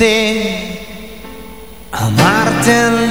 te, amarte al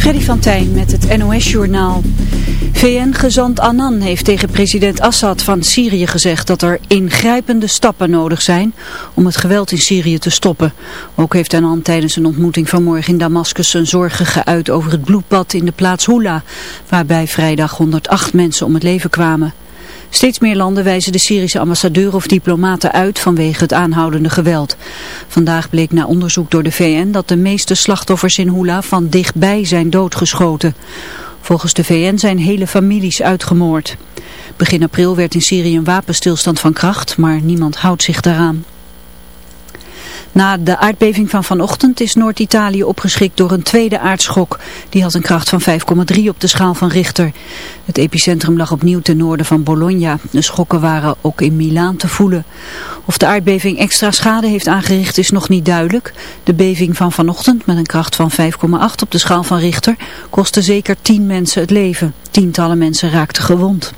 Freddy van Tijn met het NOS-journaal. VN-gezant Annan heeft tegen president Assad van Syrië gezegd dat er ingrijpende stappen nodig zijn om het geweld in Syrië te stoppen. Ook heeft Annan tijdens een ontmoeting vanmorgen in Damascus zijn zorgen geuit over het bloedbad in de plaats Hula, waarbij vrijdag 108 mensen om het leven kwamen. Steeds meer landen wijzen de Syrische ambassadeur of diplomaten uit vanwege het aanhoudende geweld. Vandaag bleek na onderzoek door de VN dat de meeste slachtoffers in Hula van dichtbij zijn doodgeschoten. Volgens de VN zijn hele families uitgemoord. Begin april werd in Syrië een wapenstilstand van kracht, maar niemand houdt zich daaraan. Na de aardbeving van vanochtend is Noord-Italië opgeschrikt door een tweede aardschok. Die had een kracht van 5,3 op de schaal van Richter. Het epicentrum lag opnieuw ten noorden van Bologna. De schokken waren ook in Milaan te voelen. Of de aardbeving extra schade heeft aangericht is nog niet duidelijk. De beving van vanochtend met een kracht van 5,8 op de schaal van Richter kostte zeker 10 mensen het leven. Tientallen mensen raakten gewond.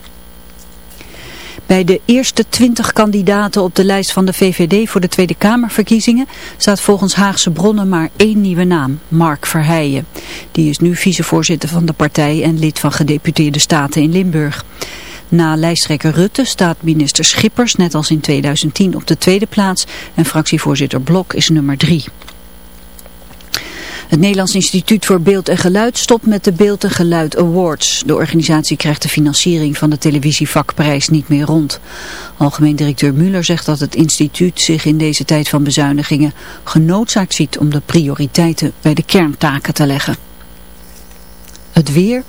Bij de eerste twintig kandidaten op de lijst van de VVD voor de Tweede Kamerverkiezingen staat volgens Haagse bronnen maar één nieuwe naam, Mark Verheijen. Die is nu vicevoorzitter van de partij en lid van gedeputeerde staten in Limburg. Na lijsttrekker Rutte staat minister Schippers net als in 2010 op de tweede plaats en fractievoorzitter Blok is nummer drie. Het Nederlands Instituut voor Beeld en Geluid stopt met de Beeld en Geluid Awards. De organisatie krijgt de financiering van de televisievakprijs niet meer rond. Algemeen directeur Muller zegt dat het instituut zich in deze tijd van bezuinigingen genoodzaakt ziet om de prioriteiten bij de kerntaken te leggen. Het weer.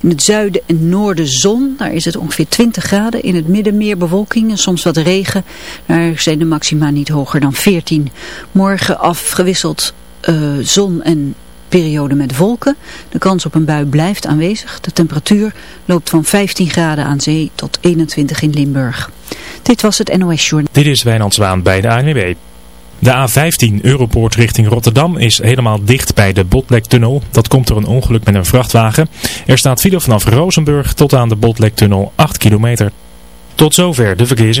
In het zuiden en noorden zon. Daar is het ongeveer 20 graden. In het midden meer bewolking en soms wat regen. Daar zijn de maxima niet hoger dan 14. Morgen afgewisseld eh, zon en periode met wolken. De kans op een bui blijft aanwezig. De temperatuur loopt van 15 graden aan zee tot 21 in Limburg. Dit was het NOS Journal. Dit is Wijnand Zwaan bij de ANWB. De A15 Europoort richting Rotterdam is helemaal dicht bij de Botlektunnel. Dat komt door een ongeluk met een vrachtwagen. Er staat file vanaf Rozenburg tot aan de Botlektunnel 8 kilometer. Tot zover de verkeers.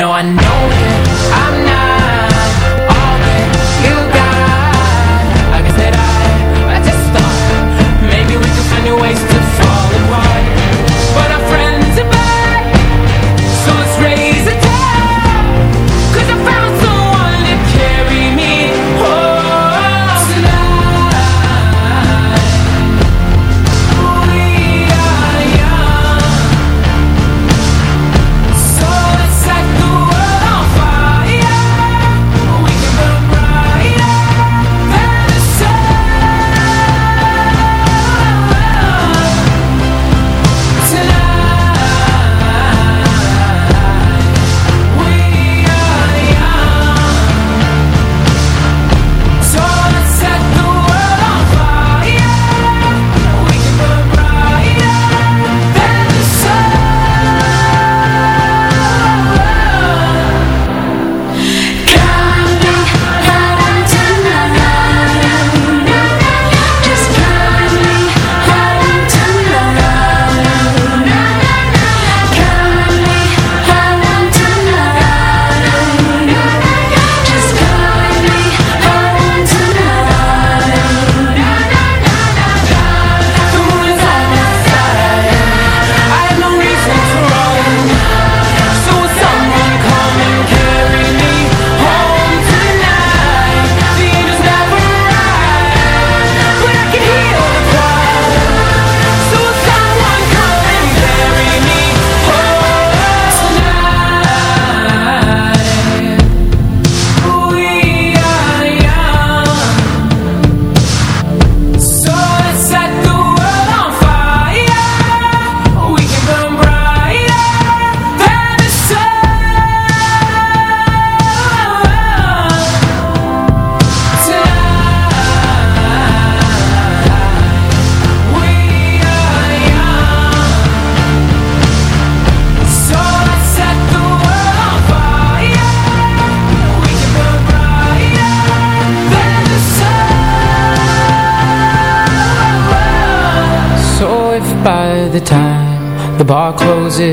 No, I know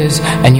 and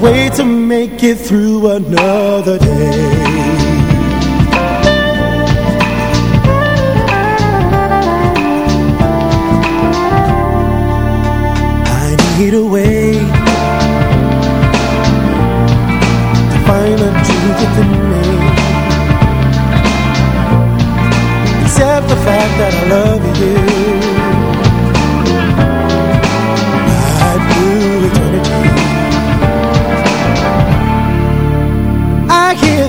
way to make it through another day. I need a way To find a truth within me. Except the fact that I love you.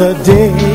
another day.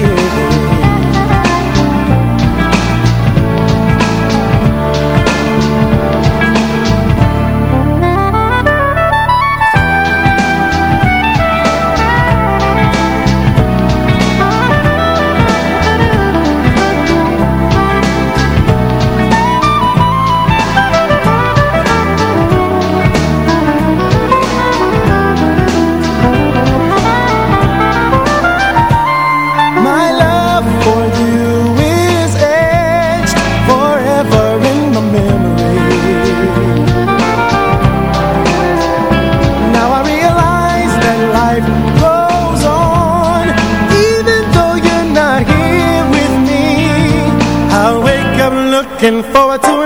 I to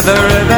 to the river.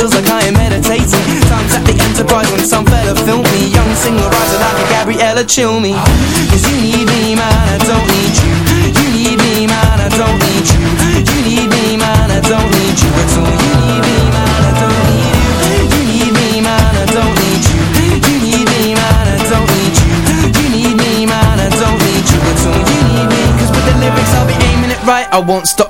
feels like I am meditating. Times at the Enterprise when some fella filmed me. Young singer riser like a Gabriella Cilmi. Cause you need me man, I don't need you. You need me man, I don't need you. You need me man, I don't need you at all. You need me man, I don't need you. You need me man, I don't need you. You need me man, I don't need you. You need me man, I don't need you at all. You need me Cause with the lyrics I'll be aiming it right. I won't stop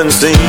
haven't seen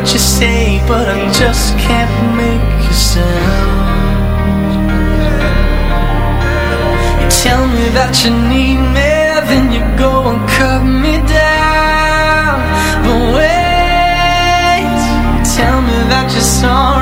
what you say, but I just can't make a sound. You tell me that you need me, then you go and cut me down. But wait, you tell me that you're sorry.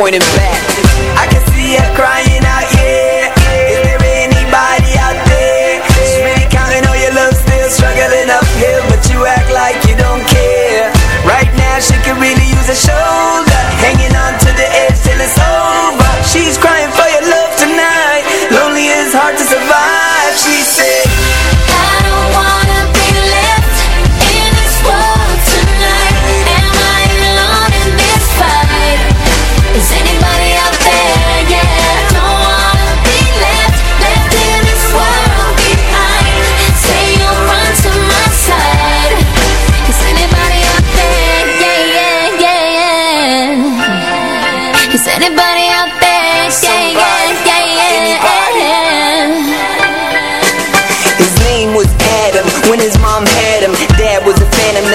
disappointed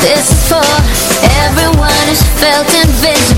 this is for. Everyone who's felt invisible